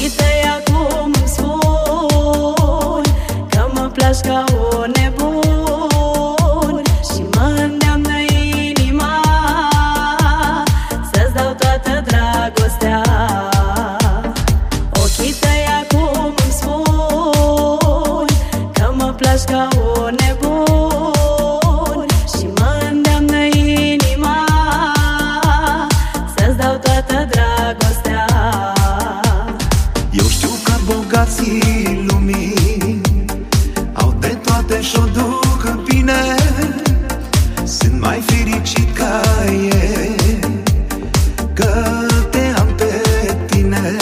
Și tăi acum spun Că mă placi ca o nebună bogații lumii Au de toate și-o duc bine. Sunt mai fericit ca e Că te am pe tine.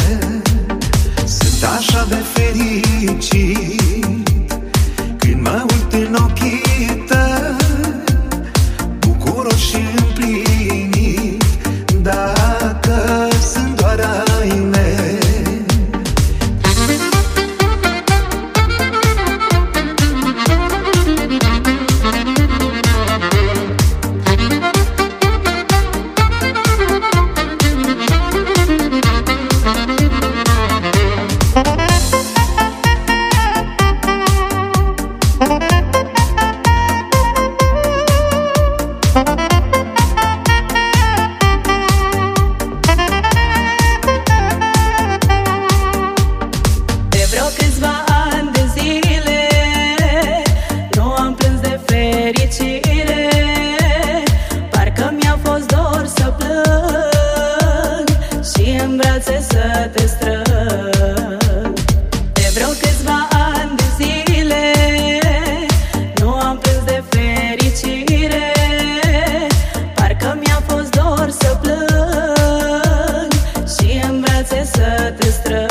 Sunt așa de fericit Și în brațe să te strâng. De vreo câțiva ani de zile Nu am plâns de fericire. Parcă mi-a fost dor să plâng Și în brațe să te strâng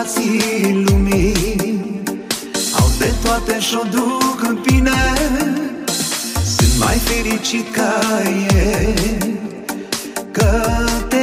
bogații lumii Au de toate și-o duc în bine Sunt mai fericit ca ei Că te